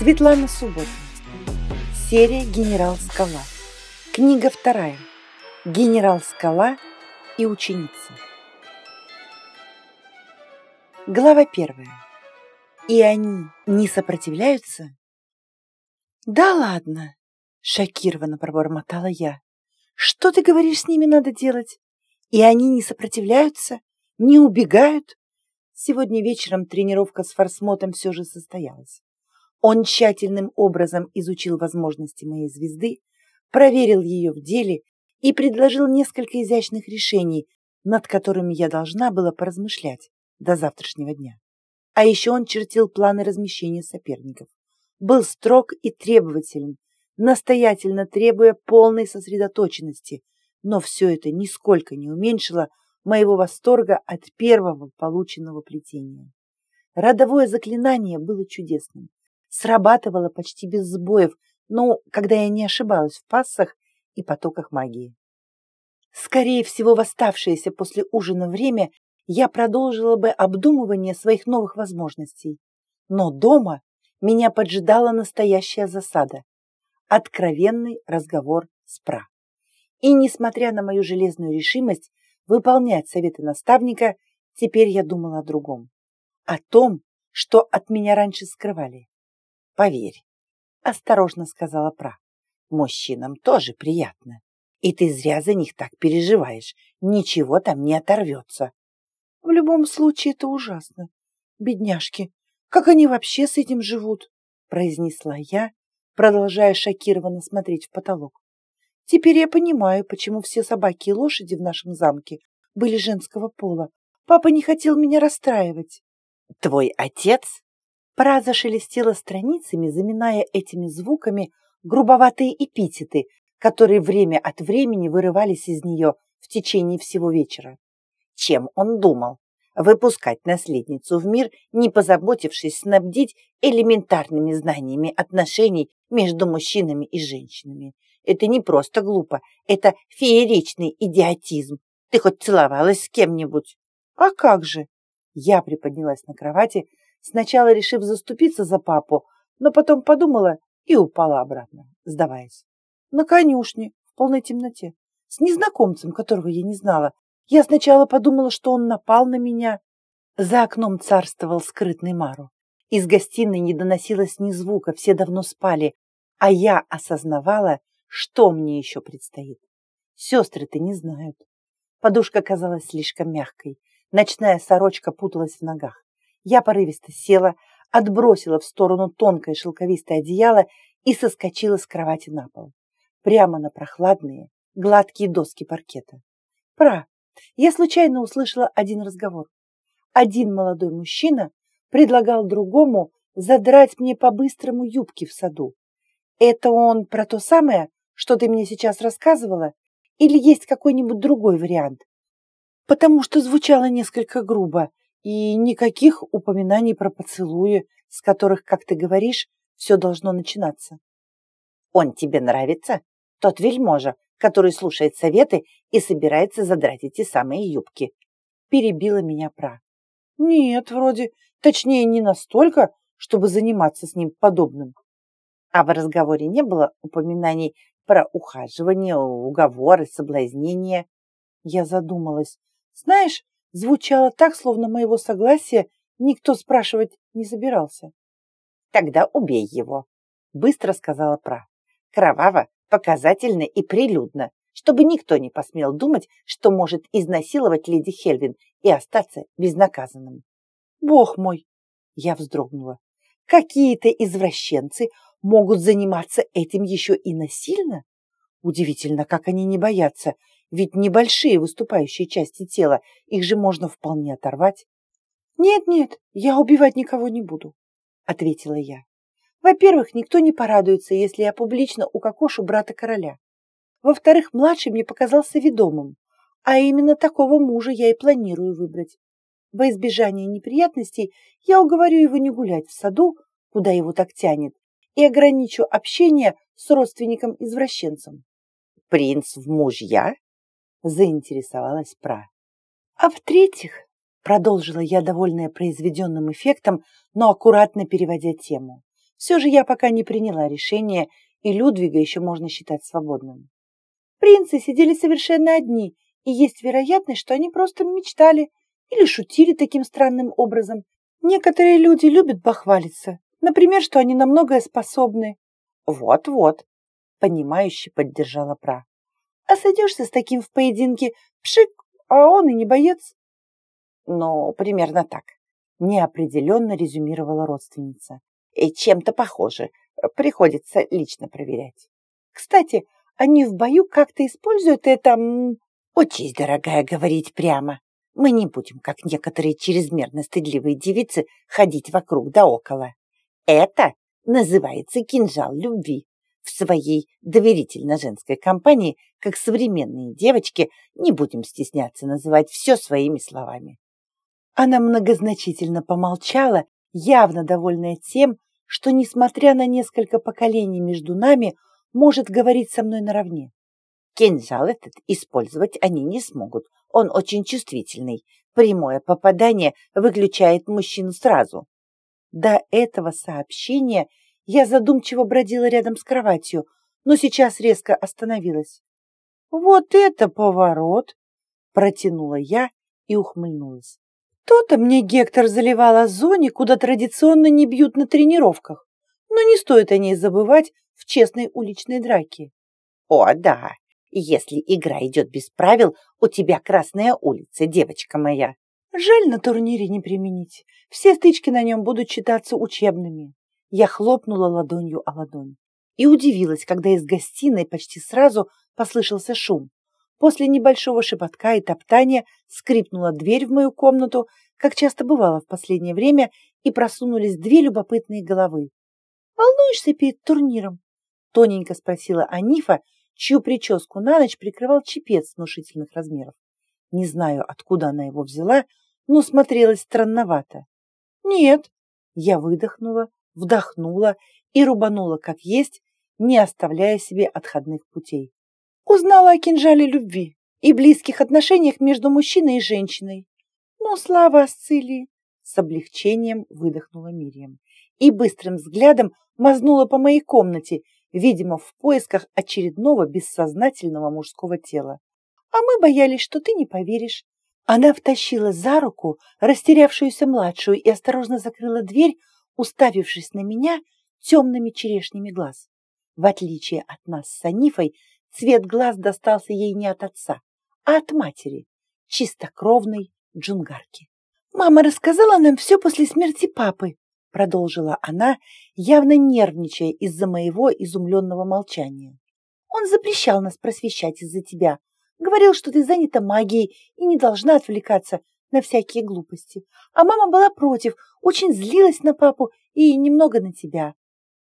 Светлана Субботина. Серия «Генерал Скала». Книга вторая. «Генерал Скала и ученица». Глава первая. И они не сопротивляются? Да ладно, шокированно пробормотала я. Что ты говоришь, с ними надо делать? И они не сопротивляются? Не убегают? Сегодня вечером тренировка с Форсмотом все же состоялась. Он тщательным образом изучил возможности моей звезды, проверил ее в деле и предложил несколько изящных решений, над которыми я должна была поразмышлять до завтрашнего дня. А еще он чертил планы размещения соперников. Был строг и требователен, настоятельно требуя полной сосредоточенности, но все это нисколько не уменьшило моего восторга от первого полученного плетения. Родовое заклинание было чудесным срабатывала почти без сбоев, ну, когда я не ошибалась в пассах и потоках магии. Скорее всего, в оставшееся после ужина время я продолжила бы обдумывание своих новых возможностей. Но дома меня поджидала настоящая засада. Откровенный разговор с Пра. И, несмотря на мою железную решимость выполнять советы наставника, теперь я думала о другом. О том, что от меня раньше скрывали. Поверь, осторожно сказала Пра. Мужчинам тоже приятно. И ты зря за них так переживаешь. Ничего там не оторвется. В любом случае это ужасно. Бедняжки, как они вообще с этим живут? Произнесла я, продолжая шокированно смотреть в потолок. Теперь я понимаю, почему все собаки и лошади в нашем замке были женского пола. Папа не хотел меня расстраивать. Твой отец Пра зашелестела страницами, заминая этими звуками грубоватые эпитеты, которые время от времени вырывались из нее в течение всего вечера. Чем он думал? Выпускать наследницу в мир, не позаботившись снабдить элементарными знаниями отношений между мужчинами и женщинами. Это не просто глупо, это фееричный идиотизм. Ты хоть целовалась с кем-нибудь? А как же? Я приподнялась на кровати, сначала решив заступиться за папу, но потом подумала и упала обратно, сдаваясь. На конюшне, в полной темноте, с незнакомцем, которого я не знала. Я сначала подумала, что он напал на меня. За окном царствовал скрытный Мару. Из гостиной не доносилось ни звука, все давно спали, а я осознавала, что мне еще предстоит. Сестры-то не знают. Подушка казалась слишком мягкой, ночная сорочка путалась в ногах. Я порывисто села, отбросила в сторону тонкое шелковистое одеяло и соскочила с кровати на пол. Прямо на прохладные, гладкие доски паркета. Пра, я случайно услышала один разговор. Один молодой мужчина предлагал другому задрать мне по-быстрому юбки в саду. Это он про то самое, что ты мне сейчас рассказывала? Или есть какой-нибудь другой вариант? Потому что звучало несколько грубо, и никаких упоминаний про поцелуи, с которых, как ты говоришь, все должно начинаться. Он тебе нравится? Тот вельможа, который слушает советы и собирается задрать эти самые юбки. Перебила меня Пра. Нет, вроде, точнее, не настолько, чтобы заниматься с ним подобным. А в разговоре не было упоминаний про ухаживание, уговоры, соблазнение. Я задумалась. Знаешь, звучало так, словно моего согласия никто спрашивать не собирался. «Тогда убей его», — быстро сказала Пра. «Кроваво, показательно и прилюдно, чтобы никто не посмел думать, что может изнасиловать леди Хельвин и остаться безнаказанным». «Бог мой!» — я вздрогнула. «Какие-то извращенцы могут заниматься этим еще и насильно? Удивительно, как они не боятся, ведь небольшие выступающие части тела, их же можно вполне оторвать. «Нет-нет, я убивать никого не буду», — ответила я. «Во-первых, никто не порадуется, если я публично укокошу брата короля. Во-вторых, младший мне показался ведомым, а именно такого мужа я и планирую выбрать. Во избежание неприятностей я уговорю его не гулять в саду, куда его так тянет, и ограничу общение с родственником-извращенцем. Принц в мужья? Заинтересовалась Пра. А в-третьих, продолжила я, довольная произведенным эффектом, но аккуратно переводя тему, Все же я пока не приняла решение, и Людвига еще можно считать свободным. Принцы сидели совершенно одни, и есть вероятность, что они просто мечтали или шутили таким странным образом. Некоторые люди любят бахвалиться, например, что они на многое способны. Вот-вот, понимающе поддержала Пра. А сойдешься с таким в поединке, пшик, а он и не боец. Ну, примерно так, неопределенно резюмировала родственница. И чем-то похоже, приходится лично проверять. Кстати, они в бою как-то используют это... Очень, дорогая, говорить прямо. Мы не будем, как некоторые чрезмерно стыдливые девицы, ходить вокруг да около. Это называется кинжал любви. В своей доверительно-женской компании, как современные девочки, не будем стесняться называть все своими словами. Она многозначительно помолчала, явно довольная тем, что, несмотря на несколько поколений между нами, может говорить со мной наравне. Кинжал этот использовать они не смогут, он очень чувствительный. Прямое попадание выключает мужчину сразу. До этого сообщения я задумчиво бродила рядом с кроватью, но сейчас резко остановилась. «Вот это поворот!» — протянула я и ухмыльнулась. То-то мне Гектор заливал о зоне, куда традиционно не бьют на тренировках, но не стоит о ней забывать в честной уличной драке. О, да, если игра идет без правил, у тебя красная улица, девочка моя. Жаль на турнире не применить. Все стычки на нем будут считаться учебными. Я хлопнула ладонью о ладонь и удивилась, когда из гостиной почти сразу послышался шум. После небольшого шепотка и топтания скрипнула дверь в мою комнату, как часто бывало в последнее время, и просунулись две любопытные головы. «Волнуешься перед турниром?» — тоненько спросила Анифа, чью прическу на ночь прикрывал чепец внушительных размеров. Не знаю, откуда она его взяла, но смотрелась странновато. «Нет», — я выдохнула, вдохнула и рубанула как есть, не оставляя себе отходных путей. Узнала о кинжале любви и близких отношениях между мужчиной и женщиной. Но слава Асцилии! С облегчением выдохнула Мирием и быстрым взглядом мазнула по моей комнате, видимо, в поисках очередного бессознательного мужского тела. А мы боялись, что ты не поверишь. Она втащила за руку растерявшуюся младшую и осторожно закрыла дверь, уставившись на меня темными черешнями глаз. В отличие от нас с Анифой, цвет глаз достался ей не от отца, а от матери, чистокровной джунгарки. Мама рассказала нам все после смерти папы, продолжила она, явно нервничая из-за моего изумленного молчания. Он запрещал нас просвещать из-за тебя, говорил, что ты занята магией и не должна отвлекаться на всякие глупости. А мама была против, очень злилась на папу и немного на тебя.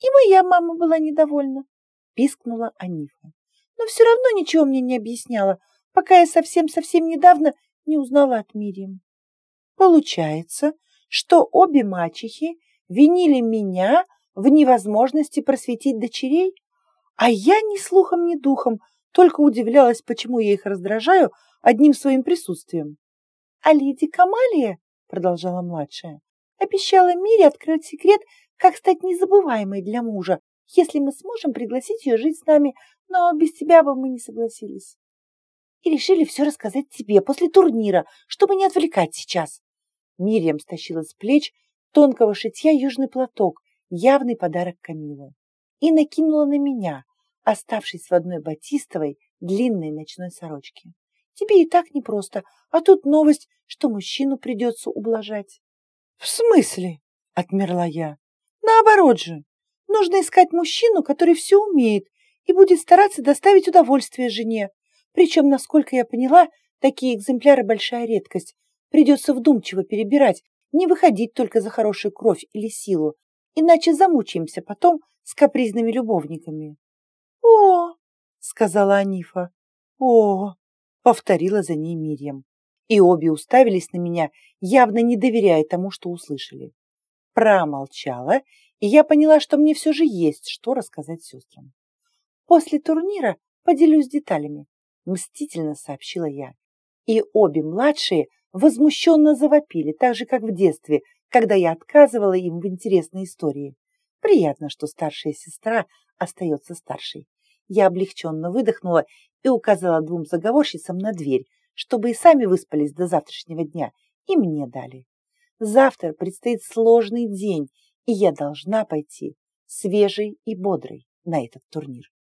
И моя мама была недовольна, пискнула Анифа. Но все равно ничего мне не объясняла, пока я совсем-совсем недавно не узнала от Мирием. Получается, что обе мачехи винили меня в невозможности просветить дочерей, а я ни слухом, ни духом только удивлялась, почему я их раздражаю одним своим присутствием. А леди Камалия, продолжала младшая, обещала Мире открыть секрет, как стать незабываемой для мужа, если мы сможем пригласить ее жить с нами, но без тебя бы мы не согласились. И решили все рассказать тебе после турнира, чтобы не отвлекать сейчас. Мириам стащила с плеч тонкого шитья южный платок, явный подарок Камилы, и накинула на меня, оставшись в одной батистовой длинной ночной сорочке. Тебе и так непросто, а тут новость, что мужчину придется ублажать. — В смысле? — отмерла я. — Наоборот же. Нужно искать мужчину, который все умеет и будет стараться доставить удовольствие жене. Причем, насколько я поняла, такие экземпляры большая редкость. Придется вдумчиво перебирать, не выходить только за хорошую кровь или силу, иначе замучаемся потом с капризными любовниками. «О!» — сказала Анифа. «О!» — повторила за ней Мирьям. И обе уставились на меня, явно не доверяя тому, что услышали. Промолчала, и я поняла, что мне все же есть, что рассказать сестрам. «После турнира поделюсь деталями», — мстительно сообщила я. И обе младшие возмущенно завопили, так же, как в детстве, когда я отказывала им в интересной истории. Приятно, что старшая сестра остается старшей. Я облегченно выдохнула и указала двум заговорщицам на дверь, чтобы и сами выспались до завтрашнего дня, и мне дали. Завтра предстоит сложный день, и я должна пойти свежей и бодрой на этот турнир.